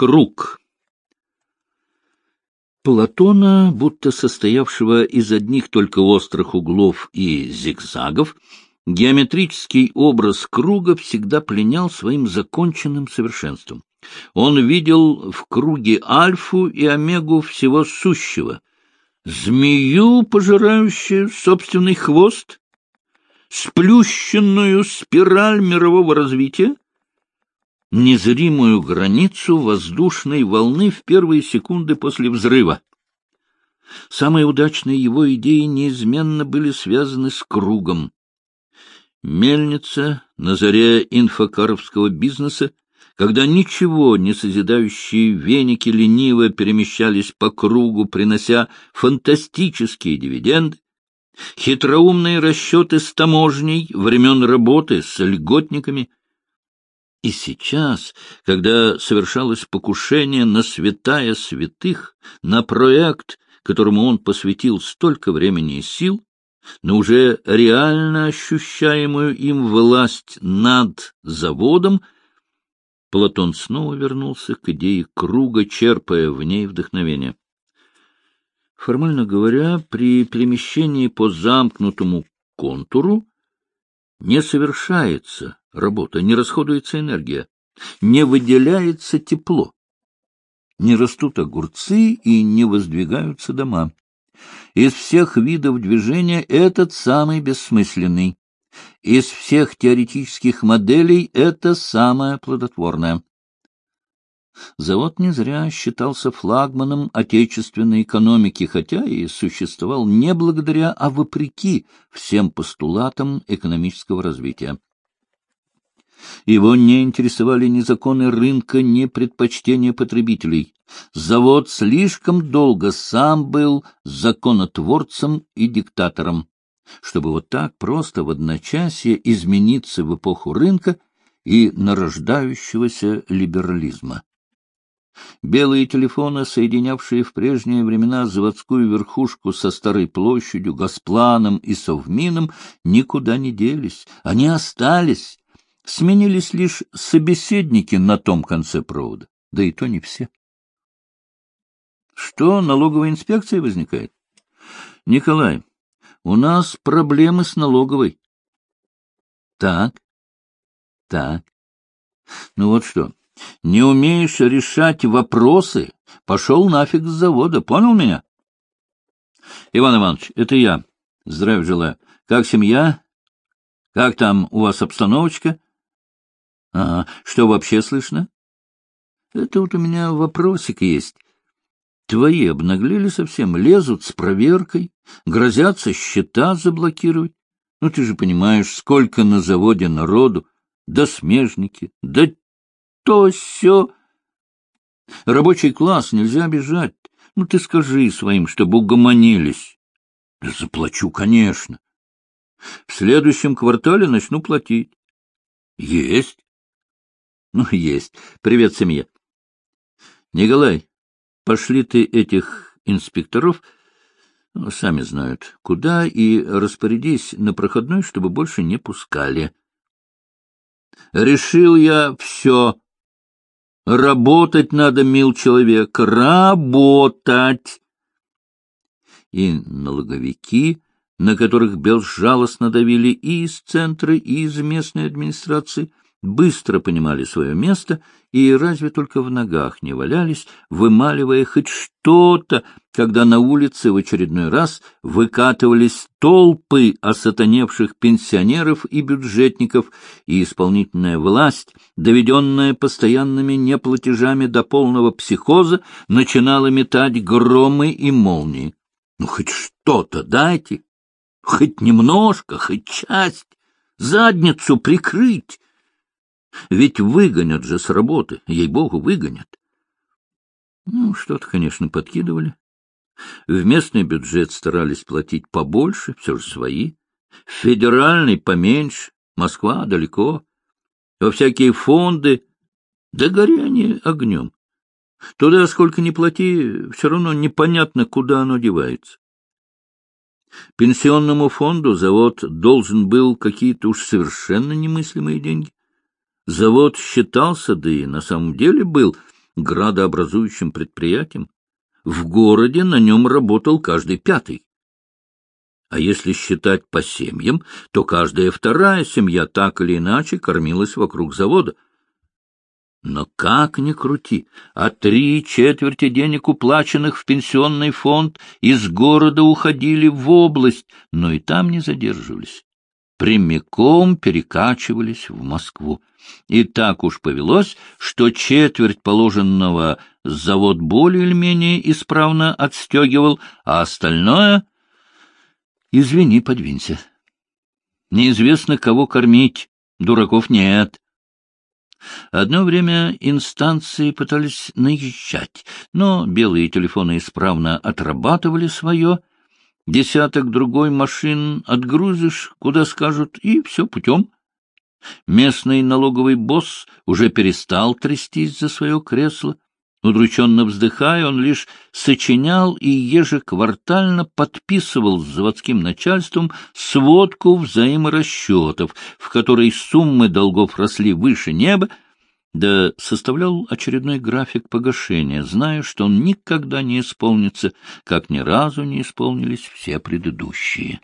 Круг Платона, будто состоявшего из одних только острых углов и зигзагов, геометрический образ круга всегда пленял своим законченным совершенством. Он видел в круге альфу и омегу всего сущего, змею, пожирающую собственный хвост, сплющенную спираль мирового развития, незримую границу воздушной волны в первые секунды после взрыва. Самые удачные его идеи неизменно были связаны с кругом. Мельница на заре инфокаровского бизнеса, когда ничего не созидающие веники лениво перемещались по кругу, принося фантастические дивиденды, хитроумные расчеты с таможней времен работы с льготниками — и сейчас, когда совершалось покушение на святая святых, на проект, которому он посвятил столько времени и сил, на уже реально ощущаемую им власть над заводом, Платон снова вернулся к идее круга, черпая в ней вдохновение. Формально говоря, при перемещении по замкнутому контуру не совершается работа, не расходуется энергия, не выделяется тепло, не растут огурцы и не воздвигаются дома. Из всех видов движения этот самый бессмысленный. Из всех теоретических моделей это самое плодотворное. Завод не зря считался флагманом отечественной экономики, хотя и существовал не благодаря, а вопреки всем постулатам экономического развития. Его не интересовали ни законы рынка, ни предпочтения потребителей. Завод слишком долго сам был законотворцем и диктатором, чтобы вот так просто в одночасье измениться в эпоху рынка и нарождающегося либерализма. Белые телефоны, соединявшие в прежние времена заводскую верхушку со Старой площадью, Госпланом и Совмином, никуда не делись. Они остались. Сменились лишь собеседники на том конце провода. Да и то не все. Что налоговая инспекция возникает? Николай, у нас проблемы с налоговой. Так, так. Ну вот что, не умеешь решать вопросы, пошел нафиг с завода, понял меня? Иван Иванович, это я. Здравия желаю. Как семья? Как там у вас обстановочка? Ага. Что вообще слышно? Это вот у меня вопросик есть. Твои обнаглели совсем, лезут с проверкой, грозятся счета заблокировать. Ну, ты же понимаешь, сколько на заводе народу, да смежники, да то все. Рабочий класс нельзя обижать. Ну, ты скажи своим, чтобы угомонились. Да заплачу, конечно. В следующем квартале начну платить. Есть. Ну, есть. Привет, семье. Николай, пошли ты этих инспекторов, ну, сами знают, куда, и распорядись на проходной, чтобы больше не пускали. Решил я все. Работать надо, мил человек, работать. И налоговики, на которых безжалостно давили и из центра, и из местной администрации, быстро понимали свое место и разве только в ногах не валялись, вымаливая хоть что-то, когда на улице в очередной раз выкатывались толпы осатаневших пенсионеров и бюджетников, и исполнительная власть, доведенная постоянными неплатежами до полного психоза, начинала метать громы и молнии. Ну, хоть что-то дайте, хоть немножко, хоть часть, задницу прикрыть, ведь выгонят же с работы, ей-богу, выгонят. Ну, что-то, конечно, подкидывали. В местный бюджет старались платить побольше, все же свои. В федеральный поменьше, Москва далеко. Во всякие фонды, да гори они огнем. Туда, сколько ни плати, все равно непонятно, куда оно девается. Пенсионному фонду завод должен был какие-то уж совершенно немыслимые деньги. Завод считался, да и на самом деле был градообразующим предприятием. В городе на нем работал каждый пятый. А если считать по семьям, то каждая вторая семья так или иначе кормилась вокруг завода. Но как ни крути, а три четверти денег, уплаченных в пенсионный фонд, из города уходили в область, но и там не задерживались. Прямиком перекачивались в Москву. И так уж повелось, что четверть положенного завод более или менее исправно отстегивал, а остальное Извини, подвинься. Неизвестно, кого кормить. Дураков нет. Одно время инстанции пытались наезжать, но белые телефоны исправно отрабатывали свое. Десяток другой машин отгрузишь, куда скажут, и все путем. Местный налоговый босс уже перестал трястись за свое кресло. Удрученно вздыхая, он лишь сочинял и ежеквартально подписывал с заводским начальством сводку взаиморасчетов, в которой суммы долгов росли выше неба, да составлял очередной график погашения, зная, что он никогда не исполнится, как ни разу не исполнились все предыдущие.